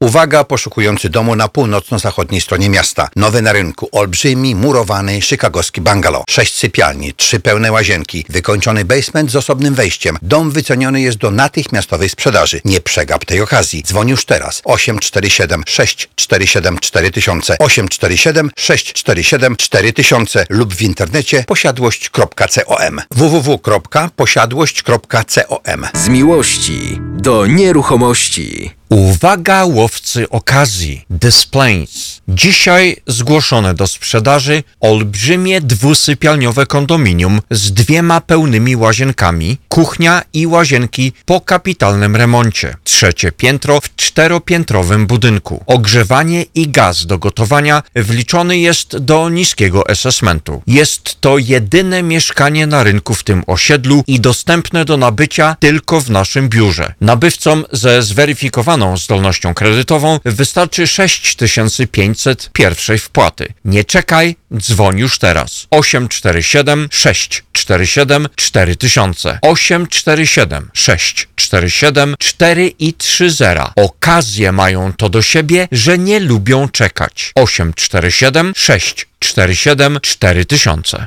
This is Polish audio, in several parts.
Uwaga, poszukujący domu na północno-zachodniej stronie miasta. Nowy na rynku, olbrzymi, murowany, chicagowski bungalow. Sześć sypialni, trzy pełne łazienki, wykończony basement z osobnym wejściem. Dom wyceniony jest do natychmiastowej sprzedaży. Nie przegap tej okazji. Dzwoń już teraz. 847 647 4000 847 647 4000 lub w internecie posiadłość.com www.posiadłość.com Z miłości do nieruchomości. Uwaga łowcy okazji, Displays. Dzisiaj zgłoszone do sprzedaży olbrzymie dwusypialniowe kondominium z dwiema pełnymi łazienkami, kuchnia i łazienki po kapitalnym remoncie. Trzecie piętro w czteropiętrowym budynku. Ogrzewanie i gaz do gotowania wliczony jest do niskiego assessmentu. Jest to jedyne mieszkanie na rynku w tym osiedlu i dostępne do nabycia tylko w naszym biurze. Nabywcom ze zweryfikowaną zdolnością kredytową wystarczy 6500 pierwszej wpłaty. Nie czekaj, dzwoń już teraz. 847 647 4000 847 647 4 i 30. Okazje mają to do siebie, że nie lubią czekać. 847 647 4000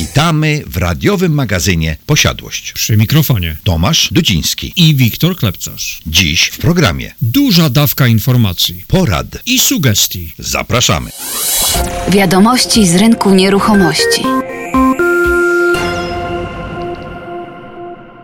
Witamy w radiowym magazynie Posiadłość. Przy mikrofonie Tomasz Dudziński. i Wiktor Klepcarz. Dziś w programie Duża dawka informacji porad. i sugestii. Zapraszamy. Wiadomości z rynku nieruchomości.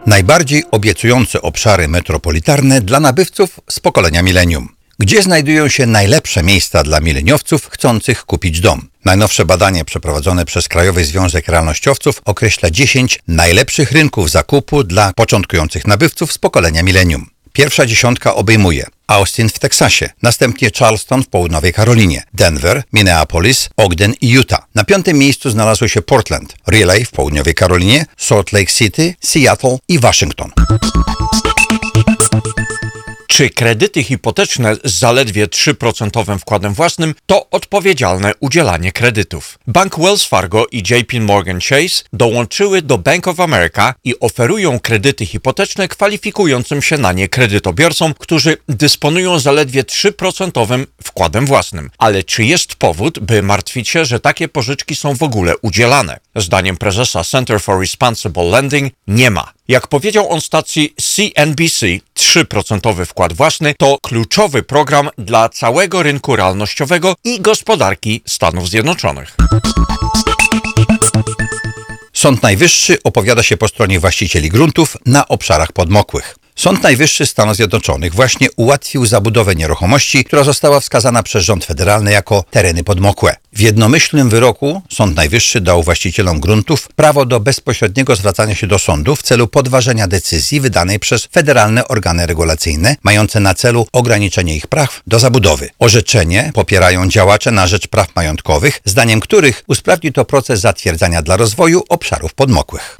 Najbardziej obiecujące obszary metropolitarne dla nabywców z pokolenia milenium. Gdzie znajdują się najlepsze miejsca dla mileniowców chcących kupić dom? Najnowsze badanie przeprowadzone przez Krajowy Związek Realnościowców określa 10 najlepszych rynków zakupu dla początkujących nabywców z pokolenia milenium. Pierwsza dziesiątka obejmuje Austin w Teksasie, następnie Charleston w południowej Karolinie, Denver, Minneapolis, Ogden i Utah. Na piątym miejscu znalazło się Portland, Raleigh w południowej Karolinie, Salt Lake City, Seattle i Waszyngton. Czy kredyty hipoteczne z zaledwie 3% wkładem własnym to odpowiedzialne udzielanie kredytów? Bank Wells Fargo i JP Morgan Chase dołączyły do Bank of America i oferują kredyty hipoteczne kwalifikującym się na nie kredytobiorcom, którzy dysponują zaledwie 3% wkładem własnym. Ale czy jest powód, by martwić się, że takie pożyczki są w ogóle udzielane? Zdaniem prezesa Center for Responsible Lending nie ma. Jak powiedział on stacji CNBC, 3% wkład własny to kluczowy program dla całego rynku realnościowego i gospodarki Stanów Zjednoczonych. Sąd Najwyższy opowiada się po stronie właścicieli gruntów na obszarach podmokłych. Sąd Najwyższy Stanów Zjednoczonych właśnie ułatwił zabudowę nieruchomości, która została wskazana przez rząd federalny jako tereny podmokłe. W jednomyślnym wyroku Sąd Najwyższy dał właścicielom gruntów prawo do bezpośredniego zwracania się do sądu w celu podważenia decyzji wydanej przez federalne organy regulacyjne, mające na celu ograniczenie ich praw do zabudowy. Orzeczenie popierają działacze na rzecz praw majątkowych, zdaniem których usprawni to proces zatwierdzania dla rozwoju obszarów podmokłych.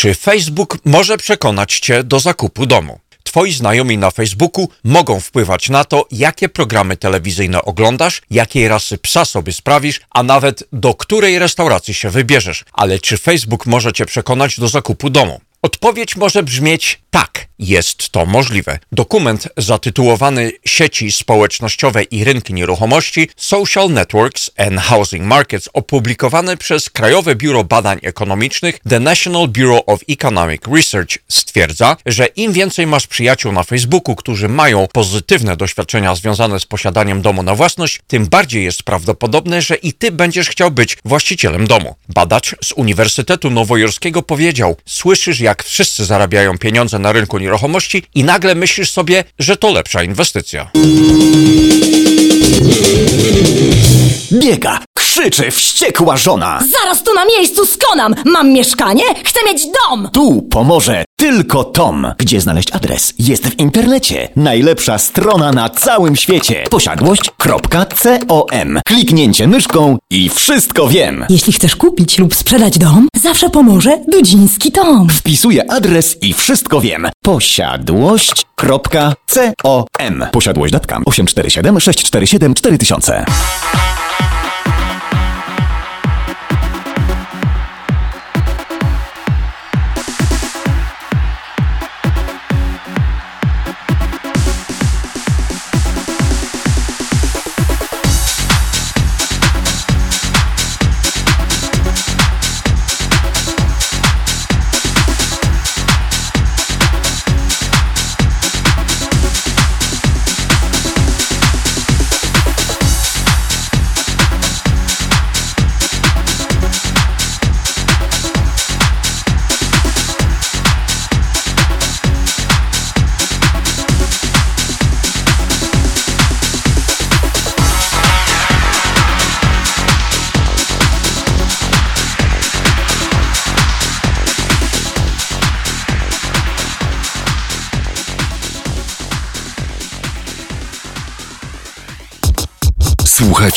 Czy Facebook może przekonać Cię do zakupu domu? Twoi znajomi na Facebooku mogą wpływać na to, jakie programy telewizyjne oglądasz, jakiej rasy psa sobie sprawisz, a nawet do której restauracji się wybierzesz. Ale czy Facebook może Cię przekonać do zakupu domu? Odpowiedź może brzmieć tak, jest to możliwe. Dokument zatytułowany Sieci społecznościowe i rynki nieruchomości Social Networks and Housing Markets opublikowany przez Krajowe Biuro Badań Ekonomicznych The National Bureau of Economic Research stwierdza, że im więcej masz przyjaciół na Facebooku, którzy mają pozytywne doświadczenia związane z posiadaniem domu na własność, tym bardziej jest prawdopodobne, że i ty będziesz chciał być właścicielem domu. Badacz z Uniwersytetu Nowojorskiego powiedział: Słyszysz, jak wszyscy zarabiają pieniądze na rynku nieruchomości i nagle myślisz sobie, że to lepsza inwestycja. Biega, krzyczy wściekła żona. Zaraz tu na miejscu skonam! Mam mieszkanie, chcę mieć dom! Tu pomoże tylko Tom. Gdzie znaleźć adres? Jest w internecie. Najlepsza strona na całym świecie. Posiadłość.com. Kliknięcie myszką i wszystko wiem. Jeśli chcesz kupić lub sprzedać dom, zawsze pomoże Dudziński Tom. Wpisuję adres i wszystko wiem. Posiadłość.com. Posiadłość.com 847 647 4000.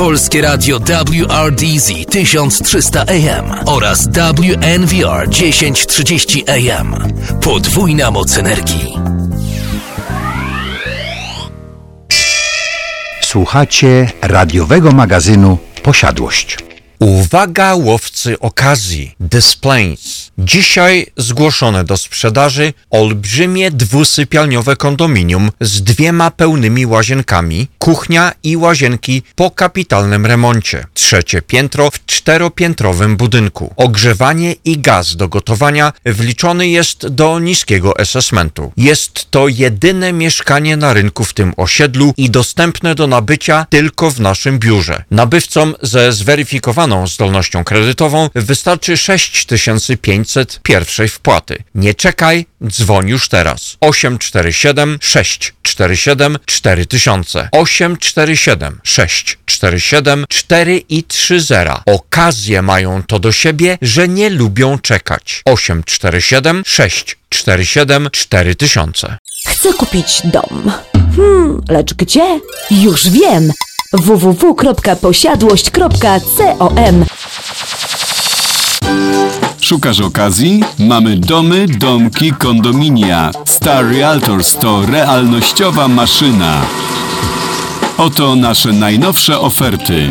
Polskie Radio WRDZ 1300 AM oraz WNVR 1030 AM. Podwójna moc energii. Słuchacie radiowego magazynu Posiadłość. Uwaga łowcy okazji, Displays. Dzisiaj zgłoszone do sprzedaży olbrzymie dwusypialniowe kondominium z dwiema pełnymi łazienkami, kuchnia i łazienki po kapitalnym remoncie. Trzecie piętro w czteropiętrowym budynku. Ogrzewanie i gaz do gotowania wliczony jest do niskiego assessmentu. Jest to jedyne mieszkanie na rynku w tym osiedlu i dostępne do nabycia tylko w naszym biurze. Nabywcom ze zweryfikowaną zdolnością kredytową wystarczy 6500 pierwszej wpłaty. Nie czekaj, dzwoń już teraz. 847 647 4000 847 647 4 i 30. Okazje mają to do siebie, że nie lubią czekać. 847 647 4000 Chcę kupić dom. Hmm, lecz gdzie? Już wiem! www.posiadłość.com Szukasz okazji? Mamy domy, domki, kondominia. Star Realtors to realnościowa maszyna. Oto nasze najnowsze oferty.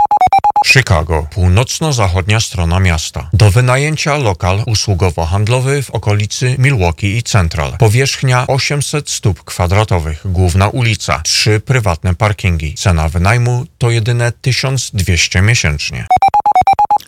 Chicago, północno-zachodnia strona miasta. Do wynajęcia lokal usługowo-handlowy w okolicy Milwaukee i Central. Powierzchnia 800 stóp kwadratowych, główna ulica, trzy prywatne parkingi. Cena wynajmu to jedyne 1200 miesięcznie.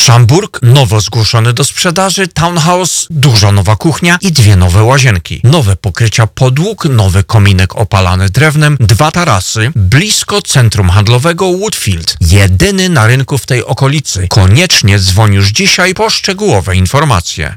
Szamburg, nowo zgłoszony do sprzedaży, townhouse, duża nowa kuchnia i dwie nowe łazienki. Nowe pokrycia podłóg, nowy kominek opalany drewnem, dwa tarasy, blisko centrum handlowego Woodfield. Jedyny na rynku w tej okolicy. Koniecznie dzwoń już dzisiaj po szczegółowe informacje.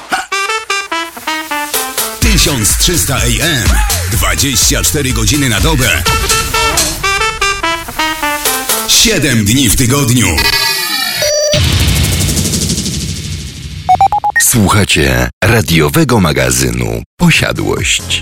1300 AM. 24 godziny na dobę. 7 dni w tygodniu. Słuchacie radiowego magazynu Posiadłość.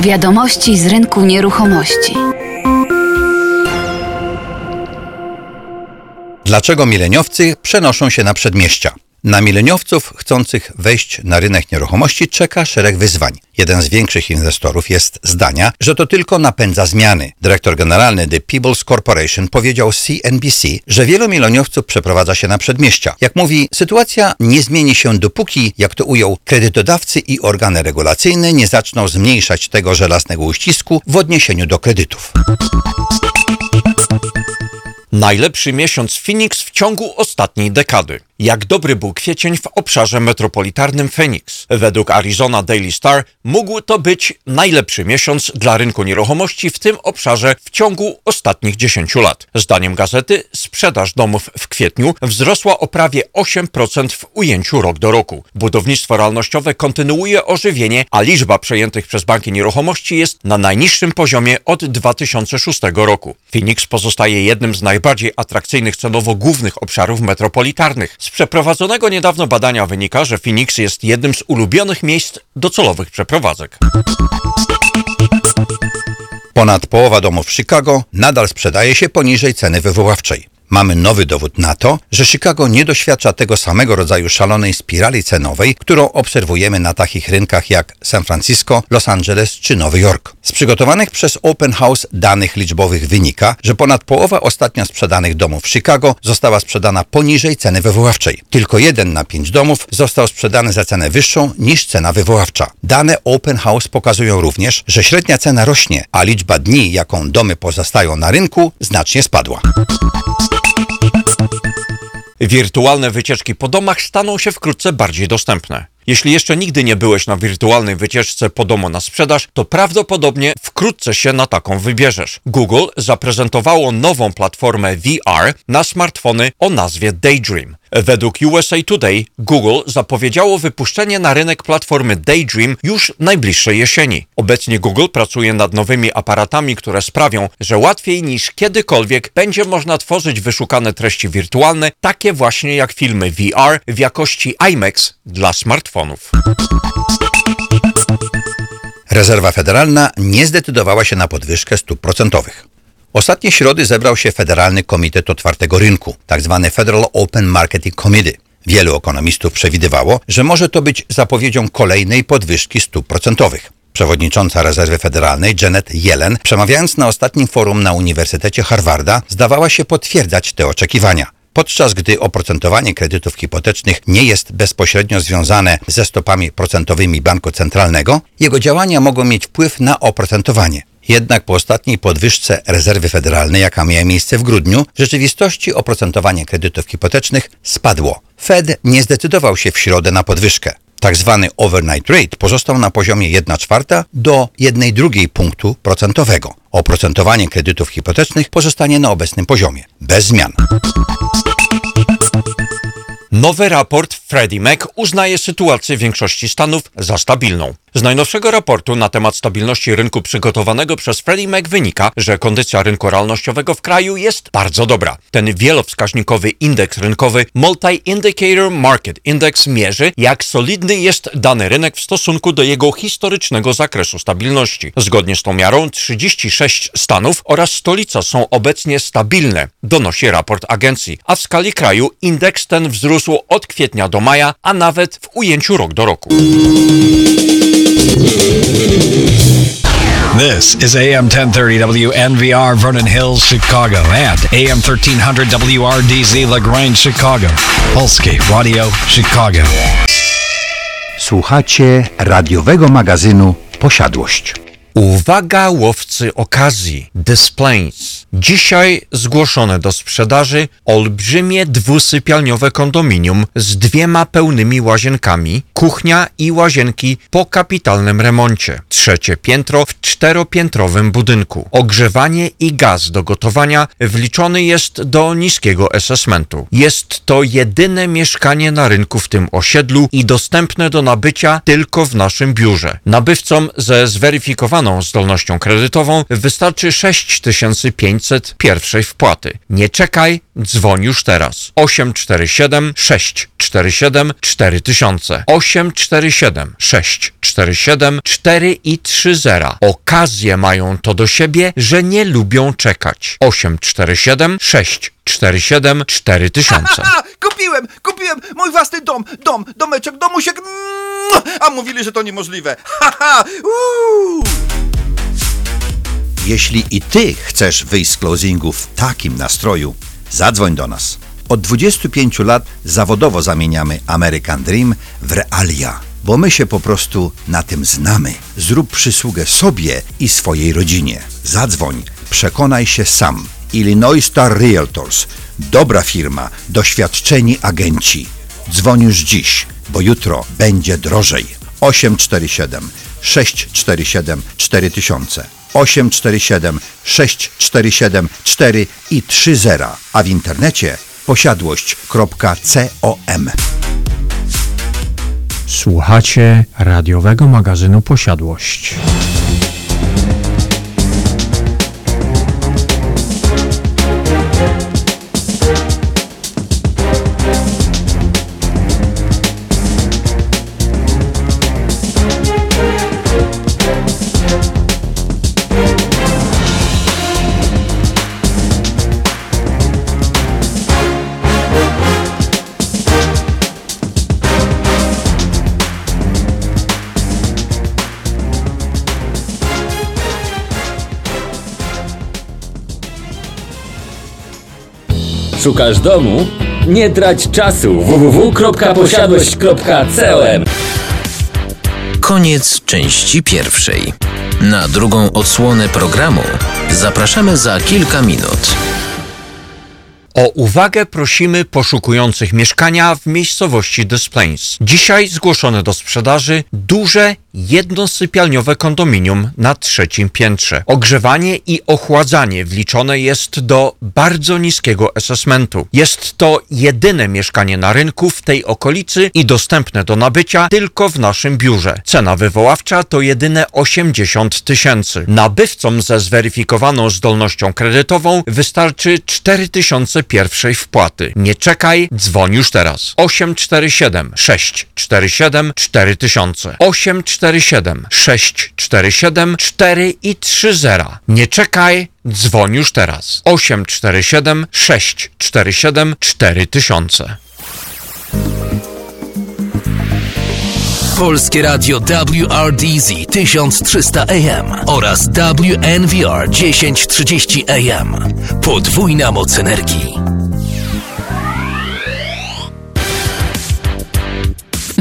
Wiadomości z rynku nieruchomości. Dlaczego mileniowcy przenoszą się na przedmieścia? Na mileniowców chcących wejść na rynek nieruchomości czeka szereg wyzwań. Jeden z większych inwestorów jest zdania, że to tylko napędza zmiany. Dyrektor generalny The People's Corporation powiedział CNBC, że wielu mileniowców przeprowadza się na przedmieścia. Jak mówi, sytuacja nie zmieni się dopóki, jak to ujął, kredytodawcy i organy regulacyjne nie zaczną zmniejszać tego żelaznego uścisku w odniesieniu do kredytów. Najlepszy miesiąc Phoenix w ciągu ostatniej dekady. Jak dobry był kwiecień w obszarze metropolitarnym Phoenix. Według Arizona Daily Star mógł to być najlepszy miesiąc dla rynku nieruchomości w tym obszarze w ciągu ostatnich 10 lat. Zdaniem gazety sprzedaż domów w kwietniu wzrosła o prawie 8% w ujęciu rok do roku. Budownictwo realnościowe kontynuuje ożywienie, a liczba przejętych przez banki nieruchomości jest na najniższym poziomie od 2006 roku. Phoenix pozostaje jednym z najbardziej atrakcyjnych cenowo głównych obszarów metropolitarnych. Z przeprowadzonego niedawno badania wynika, że Phoenix jest jednym z ulubionych miejsc docelowych przeprowadzek. Ponad połowa domów w Chicago nadal sprzedaje się poniżej ceny wywoławczej. Mamy nowy dowód na to, że Chicago nie doświadcza tego samego rodzaju szalonej spirali cenowej, którą obserwujemy na takich rynkach jak San Francisco, Los Angeles czy Nowy Jork. Z przygotowanych przez Open House danych liczbowych wynika, że ponad połowa ostatnio sprzedanych domów w Chicago została sprzedana poniżej ceny wywoławczej. Tylko jeden na pięć domów został sprzedany za cenę wyższą niż cena wywoławcza. Dane Open House pokazują również, że średnia cena rośnie, a liczba dni, jaką domy pozostają na rynku, znacznie spadła. Wirtualne wycieczki po domach staną się wkrótce bardziej dostępne. Jeśli jeszcze nigdy nie byłeś na wirtualnej wycieczce po domu na sprzedaż, to prawdopodobnie wkrótce się na taką wybierzesz. Google zaprezentowało nową platformę VR na smartfony o nazwie Daydream. Według USA Today Google zapowiedziało wypuszczenie na rynek platformy Daydream już najbliższej jesieni. Obecnie Google pracuje nad nowymi aparatami, które sprawią, że łatwiej niż kiedykolwiek będzie można tworzyć wyszukane treści wirtualne, takie właśnie jak filmy VR w jakości IMAX dla smartfonów. Rezerwa Federalna nie zdecydowała się na podwyżkę stóp procentowych. Ostatnie środy zebrał się Federalny Komitet Otwartego Rynku, tzw. Federal Open Marketing Committee. Wielu ekonomistów przewidywało, że może to być zapowiedzią kolejnej podwyżki stóp procentowych. Przewodnicząca Rezerwy Federalnej Janet Yellen, przemawiając na ostatnim forum na Uniwersytecie Harvarda, zdawała się potwierdzać te oczekiwania. Podczas gdy oprocentowanie kredytów hipotecznych nie jest bezpośrednio związane ze stopami procentowymi banku centralnego, jego działania mogą mieć wpływ na oprocentowanie. Jednak po ostatniej podwyżce rezerwy federalnej, jaka miała miejsce w grudniu, w rzeczywistości oprocentowanie kredytów hipotecznych spadło. Fed nie zdecydował się w środę na podwyżkę. Tak zwany overnight rate pozostał na poziomie 1 czwarta do 1 drugiej punktu procentowego. Oprocentowanie kredytów hipotecznych pozostanie na obecnym poziomie, bez zmian. Nowy raport Freddie Mac uznaje sytuację większości stanów za stabilną. Z najnowszego raportu na temat stabilności rynku przygotowanego przez Freddie Mac wynika, że kondycja rynku realnościowego w kraju jest bardzo dobra. Ten wielowskaźnikowy indeks rynkowy Multi-Indicator Market Index mierzy, jak solidny jest dany rynek w stosunku do jego historycznego zakresu stabilności. Zgodnie z tą miarą 36 stanów oraz stolica są obecnie stabilne, donosi raport agencji, a w skali kraju indeks ten wzrósł od kwietnia do maja, a nawet w ujęciu rok do roku. This is AM 1030 WNVR Vernon Hills, Chicago, and AM 1300 WRDZ LaGrange, Chicago. Polskie Radio Chicago. Słuchacie radiowego magazynu Posiadłość. Uwaga łowcy okazji, Displays. Dzisiaj zgłoszone do sprzedaży olbrzymie dwusypialniowe kondominium z dwiema pełnymi łazienkami, kuchnia i łazienki po kapitalnym remoncie. Trzecie piętro w czteropiętrowym budynku. Ogrzewanie i gaz do gotowania wliczony jest do niskiego assessmentu. Jest to jedyne mieszkanie na rynku w tym osiedlu i dostępne do nabycia tylko w naszym biurze. Nabywcom ze zweryfikowaną zdolnością kredytową wystarczy 6500 pierwszej wpłaty. Nie czekaj, dzwoń już teraz. 847 647 4000 847 647 4 i 30. Okazje mają to do siebie, że nie lubią czekać. 847 647 4000 Kupiłem, kupiłem mój własny dom, dom, domeczek, domusiek. A mówili, że to niemożliwe. Haha, uuu. Jeśli i ty chcesz wyjść z closingu w takim nastroju, zadzwoń do nas. Od 25 lat zawodowo zamieniamy American Dream w realia, bo my się po prostu na tym znamy. Zrób przysługę sobie i swojej rodzinie. Zadzwoń, przekonaj się sam. Illinois Star Realtors. Dobra firma, doświadczeni agenci. Dzwoń już dziś, bo jutro będzie drożej. 847 647 4000 847 647 4 i 30, a w internecie posiadłość.com. Słuchacie radiowego magazynu Posiadłość. Szukasz domu? Nie trać czasu www.posiadłość.com Koniec części pierwszej. Na drugą odsłonę programu zapraszamy za kilka minut. O uwagę prosimy poszukujących mieszkania w miejscowości Des Plains. Dzisiaj zgłoszone do sprzedaży duże jednosypialniowe kondominium na trzecim piętrze. Ogrzewanie i ochładzanie wliczone jest do bardzo niskiego assessmentu. Jest to jedyne mieszkanie na rynku w tej okolicy i dostępne do nabycia tylko w naszym biurze. Cena wywoławcza to jedyne 80 tysięcy. Nabywcom ze zweryfikowaną zdolnością kredytową wystarczy 4000 pierwszej wpłaty. Nie czekaj, dzwoń już teraz. 847 647 4000 847 647 4 i 30. Nie czekaj, dzwoń już teraz. 847 647 4000 Polskie Radio WRDZ 1300 AM oraz WNVR 1030 AM. Podwójna moc energii.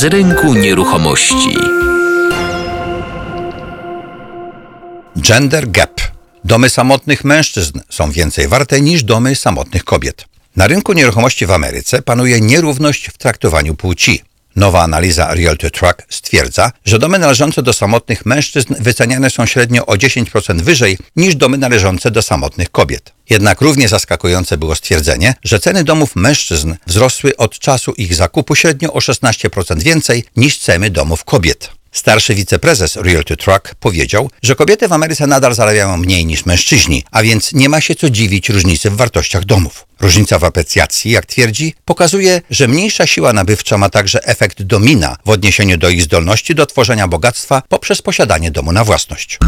Z rynku nieruchomości. Gender gap. Domy samotnych mężczyzn są więcej warte niż domy samotnych kobiet. Na rynku nieruchomości w Ameryce panuje nierówność w traktowaniu płci. Nowa analiza Realty Track stwierdza, że domy należące do samotnych mężczyzn wyceniane są średnio o 10% wyżej niż domy należące do samotnych kobiet. Jednak równie zaskakujące było stwierdzenie, że ceny domów mężczyzn wzrosły od czasu ich zakupu średnio o 16% więcej niż ceny domów kobiet. Starszy wiceprezes Realty Truck powiedział, że kobiety w Ameryce nadal zarabiają mniej niż mężczyźni, a więc nie ma się co dziwić różnicy w wartościach domów. Różnica w aprecjacji, jak twierdzi, pokazuje, że mniejsza siła nabywcza ma także efekt domina w odniesieniu do ich zdolności do tworzenia bogactwa poprzez posiadanie domu na własność.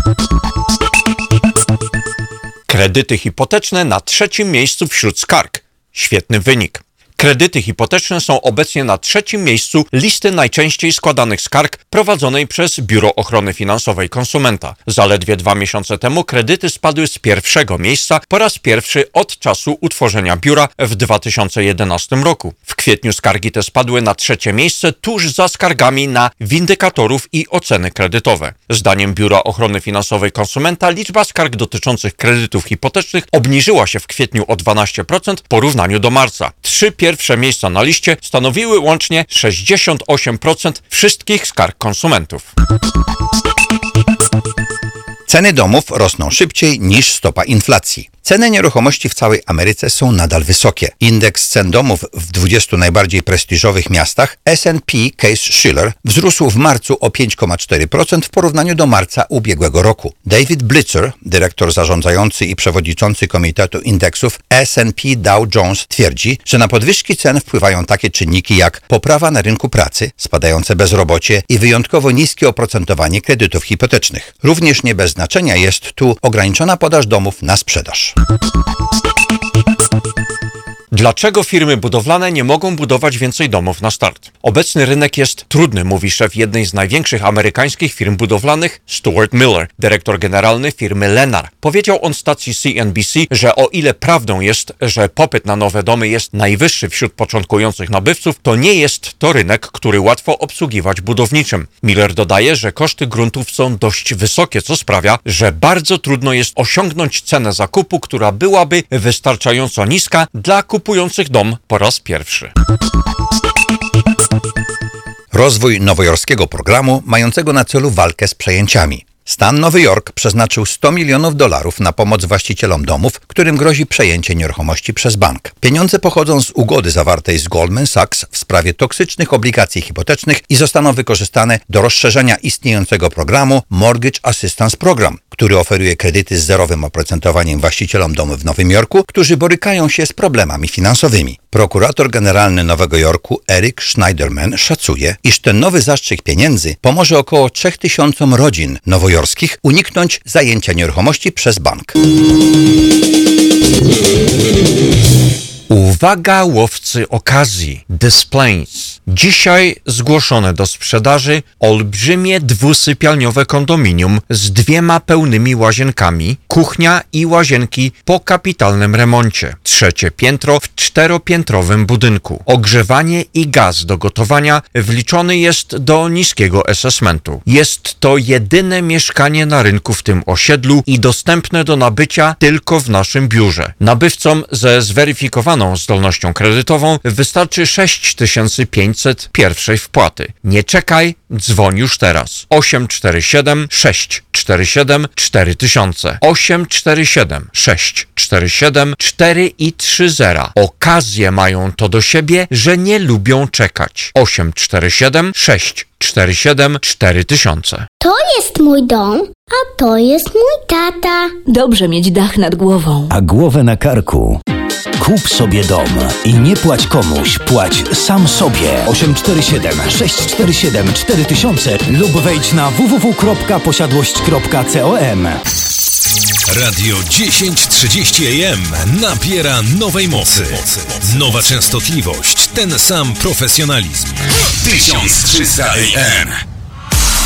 Kredyty hipoteczne na trzecim miejscu wśród skarg. Świetny wynik. Kredyty hipoteczne są obecnie na trzecim miejscu listy najczęściej składanych skarg prowadzonej przez Biuro Ochrony Finansowej Konsumenta. Zaledwie dwa miesiące temu kredyty spadły z pierwszego miejsca po raz pierwszy od czasu utworzenia biura w 2011 roku. W kwietniu skargi te spadły na trzecie miejsce tuż za skargami na windykatorów i oceny kredytowe. Zdaniem Biura Ochrony Finansowej Konsumenta liczba skarg dotyczących kredytów hipotecznych obniżyła się w kwietniu o 12% w porównaniu do marca. Trzy pierwsze miejsca na liście stanowiły łącznie 68% wszystkich skarg konsumentów. Ceny domów rosną szybciej niż stopa inflacji. Ceny nieruchomości w całej Ameryce są nadal wysokie. Indeks cen domów w 20 najbardziej prestiżowych miastach S&P Case Shiller wzrósł w marcu o 5,4% w porównaniu do marca ubiegłego roku. David Blitzer, dyrektor zarządzający i przewodniczący Komitetu Indeksów S&P Dow Jones twierdzi, że na podwyżki cen wpływają takie czynniki jak poprawa na rynku pracy, spadające bezrobocie i wyjątkowo niskie oprocentowanie kredytów hipotecznych. Również nie bez znaczenia jest tu ograniczona podaż domów na sprzedaż. Dlaczego firmy budowlane nie mogą budować więcej domów na start? Obecny rynek jest trudny, mówi szef jednej z największych amerykańskich firm budowlanych, Stuart Miller, dyrektor generalny firmy Lennar. Powiedział on stacji CNBC, że o ile prawdą jest, że popyt na nowe domy jest najwyższy wśród początkujących nabywców, to nie jest to rynek, który łatwo obsługiwać budowniczym. Miller dodaje, że koszty gruntów są dość wysokie, co sprawia, że bardzo trudno jest osiągnąć cenę zakupu, która byłaby wystarczająco niska dla kupujących dom po raz pierwszy. Rozwój nowojorskiego programu mającego na celu walkę z przejęciami. Stan Nowy Jork przeznaczył 100 milionów dolarów na pomoc właścicielom domów, którym grozi przejęcie nieruchomości przez bank. Pieniądze pochodzą z ugody zawartej z Goldman Sachs w sprawie toksycznych obligacji hipotecznych i zostaną wykorzystane do rozszerzenia istniejącego programu Mortgage Assistance Program, który oferuje kredyty z zerowym oprocentowaniem właścicielom domów w Nowym Jorku, którzy borykają się z problemami finansowymi. Prokurator generalny Nowego Jorku Eric Schneiderman szacuje, iż ten nowy zastrzyk pieniędzy pomoże około 3000 rodzin nowojorskich uniknąć zajęcia nieruchomości przez bank. Uwaga łowcy okazji, Displays. Dzisiaj zgłoszone do sprzedaży olbrzymie dwusypialniowe kondominium z dwiema pełnymi łazienkami, kuchnia i łazienki po kapitalnym remoncie. Trzecie piętro w czteropiętrowym budynku. Ogrzewanie i gaz do gotowania wliczony jest do niskiego assessmentu. Jest to jedyne mieszkanie na rynku w tym osiedlu i dostępne do nabycia tylko w naszym biurze. Nabywcom ze zweryfikowaną zdolnością kredytową wystarczy 6500 pierwszej wpłaty. Nie czekaj, dzwoń już teraz. 847 647 4000 847 647 4 i 30. Okazje mają to do siebie, że nie lubią czekać. 847 647 4000 To jest mój dom, a to jest mój tata. Dobrze mieć dach nad głową. A głowę na karku. Kup sobie dom i nie płać komuś, płać sam sobie. 847 647 4000 lub wejdź na www.posiadłość.com. Radio 1030 AM nabiera nowej mocy. Nowa częstotliwość, ten sam profesjonalizm. 1300 AM.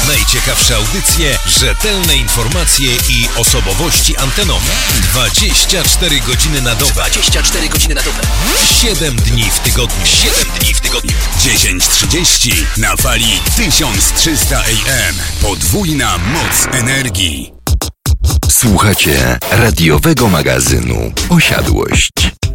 Najciekawsze audycje, rzetelne informacje i osobowości antenowe. 24 godziny na dobę. 24 godziny na dobę. 7 dni w tygodniu. 7 dni w tygodniu. 10.30 na fali 1300 AM. Podwójna moc energii. Słuchacie radiowego magazynu Posiadłość.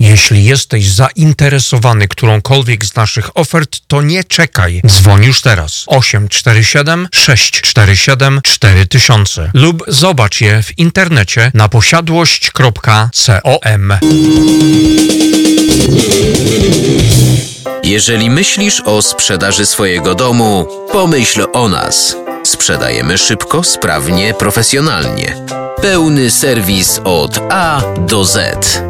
Jeśli jesteś zainteresowany którąkolwiek z naszych ofert, to nie czekaj. Dzwoń już teraz. 847 647 4000 lub zobacz je w internecie na posiadłość.com. Jeżeli myślisz o sprzedaży swojego domu, pomyśl o nas. Sprzedajemy szybko, sprawnie, profesjonalnie. Pełny serwis od A do Z.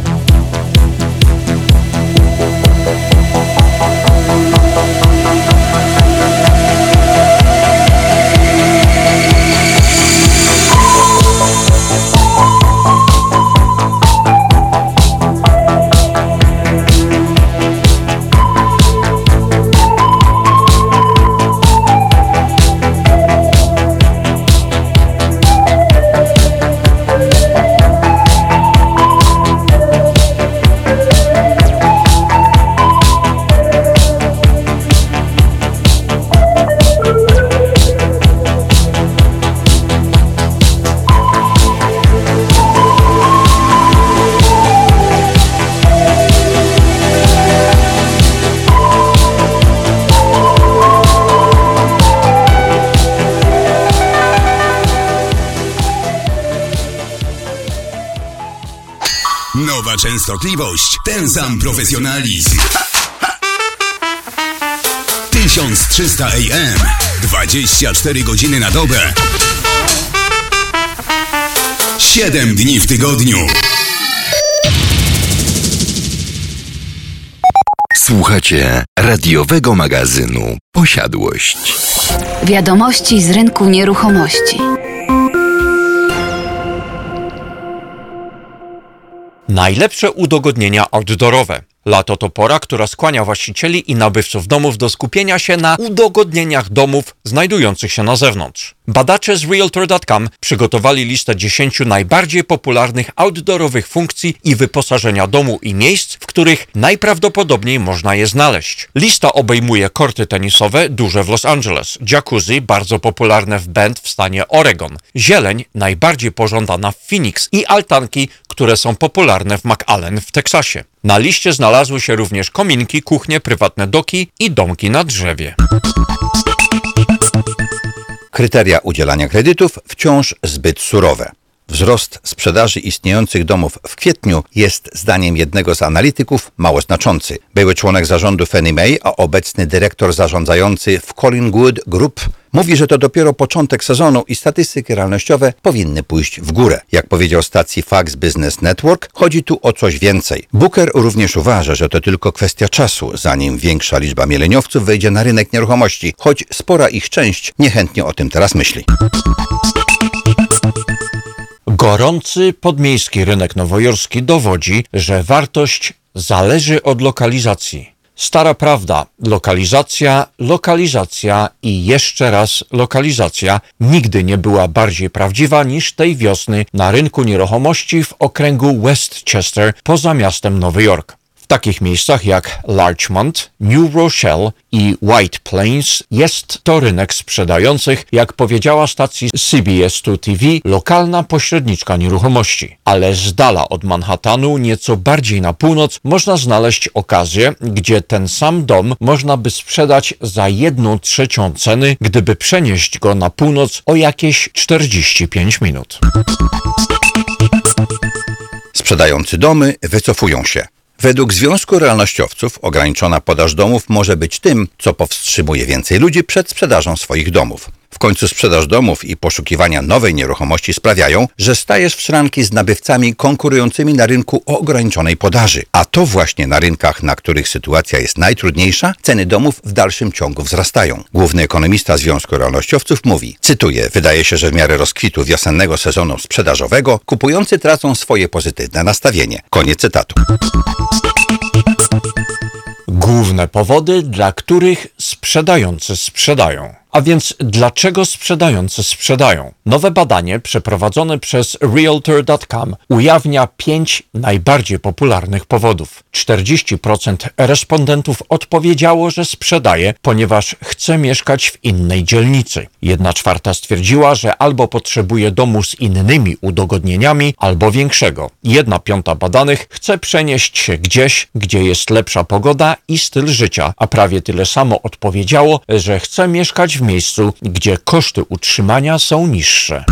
częstotliwość, ten sam profesjonalizm. 1300 AM, 24 godziny na dobę. 7 dni w tygodniu. Słuchacie radiowego magazynu Posiadłość. Wiadomości z rynku nieruchomości. Najlepsze udogodnienia outdoorowe. Lato to pora, która skłania właścicieli i nabywców domów do skupienia się na udogodnieniach domów znajdujących się na zewnątrz. Badacze z Realtor.com przygotowali listę 10 najbardziej popularnych outdoorowych funkcji i wyposażenia domu i miejsc, w których najprawdopodobniej można je znaleźć. Lista obejmuje korty tenisowe duże w Los Angeles, jacuzzi bardzo popularne w Bend w stanie Oregon, zieleń najbardziej pożądana w Phoenix i altanki, które są popularne w McAllen w Teksasie. Na liście znalazły się również kominki, kuchnie, prywatne doki i domki na drzewie. Kryteria udzielania kredytów wciąż zbyt surowe. Wzrost sprzedaży istniejących domów w kwietniu jest zdaniem jednego z analityków mało znaczący. Były członek zarządu Fannie Mae, a obecny dyrektor zarządzający w Collingwood Group mówi, że to dopiero początek sezonu i statystyki realnościowe powinny pójść w górę. Jak powiedział stacji Fax Business Network, chodzi tu o coś więcej. Booker również uważa, że to tylko kwestia czasu, zanim większa liczba mieleniowców wejdzie na rynek nieruchomości, choć spora ich część niechętnie o tym teraz myśli. Gorący podmiejski rynek nowojorski dowodzi, że wartość zależy od lokalizacji. Stara prawda, lokalizacja, lokalizacja i jeszcze raz lokalizacja nigdy nie była bardziej prawdziwa niż tej wiosny na rynku nieruchomości w okręgu Westchester poza miastem Nowy Jork. Takich miejscach jak Larchmont, New Rochelle i White Plains jest to rynek sprzedających, jak powiedziała stacji CBS2 TV, lokalna pośredniczka nieruchomości. Ale z dala od Manhattanu, nieco bardziej na północ, można znaleźć okazję, gdzie ten sam dom można by sprzedać za jedną trzecią ceny, gdyby przenieść go na północ o jakieś 45 minut. Sprzedający domy wycofują się. Według Związku Realnościowców ograniczona podaż domów może być tym, co powstrzymuje więcej ludzi przed sprzedażą swoich domów. W końcu sprzedaż domów i poszukiwania nowej nieruchomości sprawiają, że stajesz w szranki z nabywcami konkurującymi na rynku o ograniczonej podaży. A to właśnie na rynkach, na których sytuacja jest najtrudniejsza, ceny domów w dalszym ciągu wzrastają. Główny ekonomista Związku Realnościowców mówi, cytuję, wydaje się, że w miarę rozkwitu wiosennego sezonu sprzedażowego kupujący tracą swoje pozytywne nastawienie. Koniec cytatu. Główne powody, dla których sprzedający sprzedają. A więc dlaczego sprzedający sprzedają? Nowe badanie przeprowadzone przez Realtor.com ujawnia pięć najbardziej popularnych powodów. 40% respondentów odpowiedziało, że sprzedaje, ponieważ chce mieszkać w innej dzielnicy. Jedna czwarta stwierdziła, że albo potrzebuje domu z innymi udogodnieniami, albo większego. Jedna piąta badanych chce przenieść się gdzieś, gdzie jest lepsza pogoda i styl życia, a prawie tyle samo odpowiedziało, że chce mieszkać miejscu, gdzie koszty utrzymania są niższe.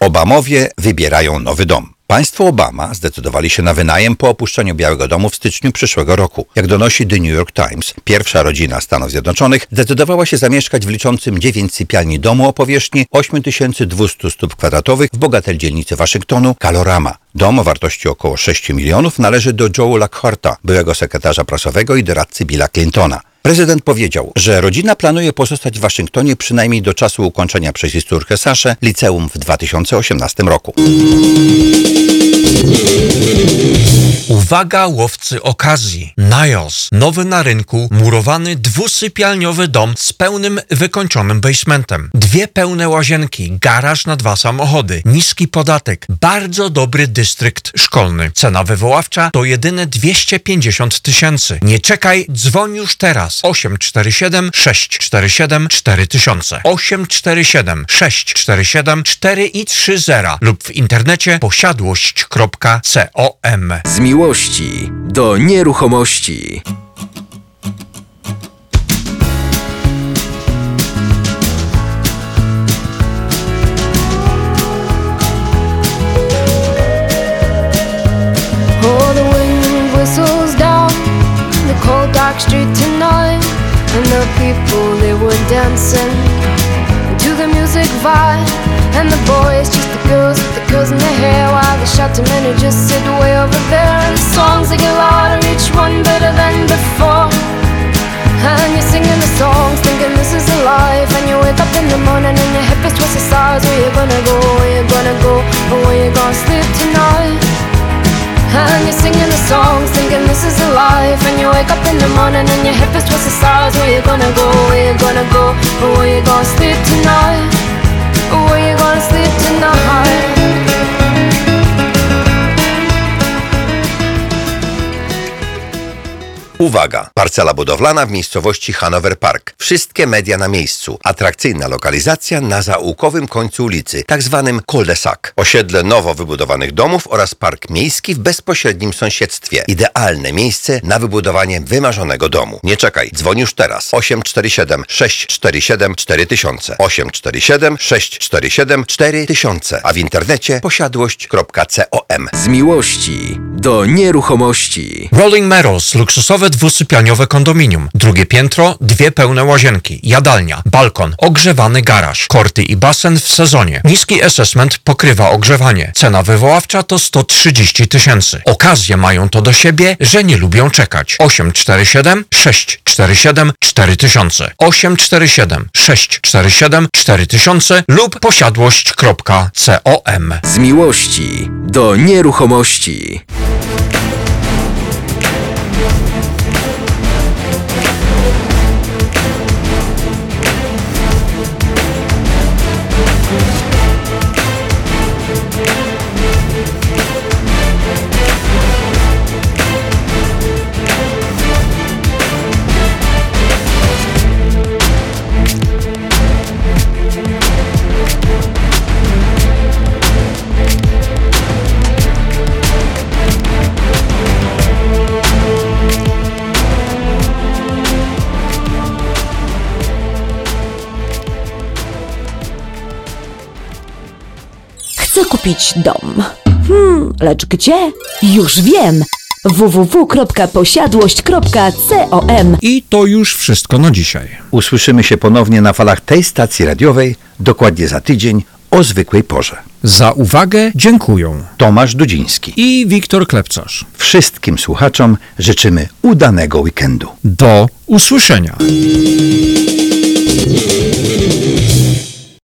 Obamowie wybierają nowy dom. Państwo Obama zdecydowali się na wynajem po opuszczeniu Białego Domu w styczniu przyszłego roku. Jak donosi The New York Times, pierwsza rodzina Stanów Zjednoczonych zdecydowała się zamieszkać w liczącym 9 sypialni domu o powierzchni 8200 stóp kwadratowych w bogatej dzielnicy Waszyngtonu Kalorama. Dom o wartości około 6 milionów należy do Joe Lackharta, byłego sekretarza prasowego i doradcy Billa Clintona. Prezydent powiedział, że rodzina planuje pozostać w Waszyngtonie przynajmniej do czasu ukończenia przez córkę Saszę liceum w 2018 roku. Uwaga łowcy okazji. Niles. Nowy na rynku, murowany dwusypialniowy dom z pełnym wykończonym basementem. Dwie pełne łazienki, garaż na dwa samochody, niski podatek, bardzo dobry dystrykt szkolny. Cena wywoławcza to jedyne 250 tysięcy. Nie czekaj, dzwoń już teraz. 847 647 4000 847 647 4 i 30 lub w internecie posiadłość.com Z miłości do nieruchomości. Dark street tonight, and the people they were dancing to the music vibe, and the boys just the girls with the girls in their hair, while the shouting men who just sit way over there, and the songs they get louder, each one better than before. And you're singing the songs, thinking this is a life. And you wake up in the morning and your hip is twisted sides. Where you gonna go? Where you gonna go? Or where you gonna sleep tonight? And you're singing the songs, thinking this is a life. And you wake up in the morning and your hip is twisted sides. Where you gonna go? Where you gonna go? Where you gonna sleep tonight? Where you gonna sleep tonight? Uwaga! Parcela budowlana w miejscowości Hanover Park. Wszystkie media na miejscu. Atrakcyjna lokalizacja na zaułkowym końcu ulicy, tak zwanym cul-de-sac. Osiedle nowo wybudowanych domów oraz park miejski w bezpośrednim sąsiedztwie. Idealne miejsce na wybudowanie wymarzonego domu. Nie czekaj, dzwoń już teraz. 847 647 4000 847 647 4000 a w internecie posiadłość.com Z miłości do nieruchomości. Rolling Meadows, luksusowe dwusypialniowe kondominium. Drugie piętro, dwie pełne łazienki, jadalnia, balkon, ogrzewany garaż, korty i basen w sezonie. Niski assessment pokrywa ogrzewanie. Cena wywoławcza to 130 tysięcy. Okazje mają to do siebie, że nie lubią czekać. 847 647 4000 847 647 4000 lub posiadłość.com Z miłości do nieruchomości. Kupić dom. Hmm, lecz gdzie? Już wiem! www.posiadłość.com I to już wszystko na dzisiaj. Usłyszymy się ponownie na falach tej stacji radiowej dokładnie za tydzień o zwykłej porze. Za uwagę dziękuję. Tomasz Dudziński i Wiktor Klepcarz. Wszystkim słuchaczom życzymy udanego weekendu. Do usłyszenia.